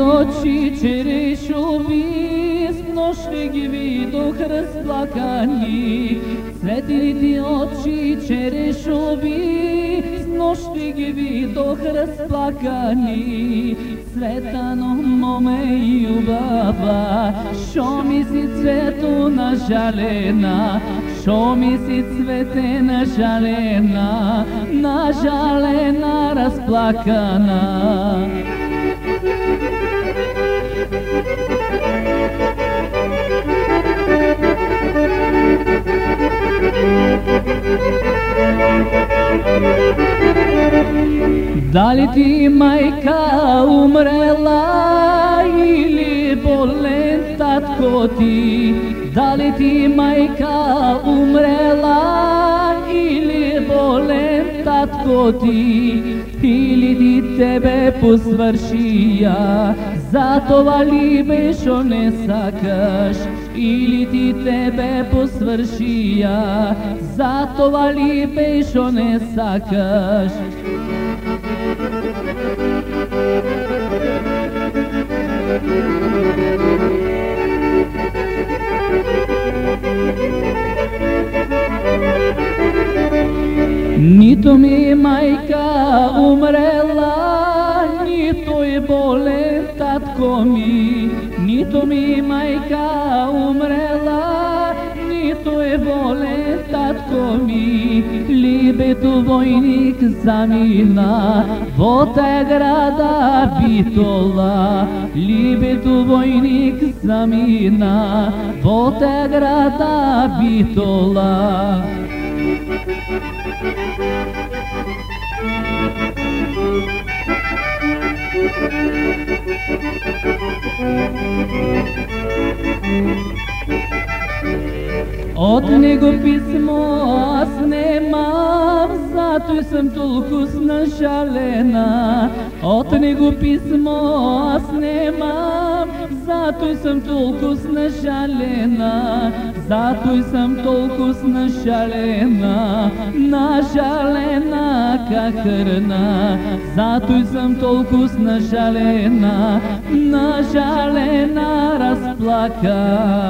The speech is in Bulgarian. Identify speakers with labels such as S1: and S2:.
S1: очи черешови, с нощи ги видох разплакани. Светлите очи черешови, с нощи ги видох разплакани. Светано моме и убава, шо ми си цвето на жалена, шо ми си цвете на жалена разплакана. Da li ti majka umrela ili bolen tatko ti? Da li ti majka umrela Или ти тебе посвършия, за това ли беше не сакаш? Или ти тебе посвършия, за това ли беше не сакаш? Нито ми майка умрела, нито е болен татко ми. Нито ми майка умрела, нито е болен татко ми. Либето войник замина, во те града битола. Либето войник замина, во те града битола. От него писмо аз немам, зато съм толкова нашалена. От него писмо аз немам, зато съм толкова нашалена. Зато съм толкова нашалена как храна. Зато съм толкова нашалена, нашалена разплакана.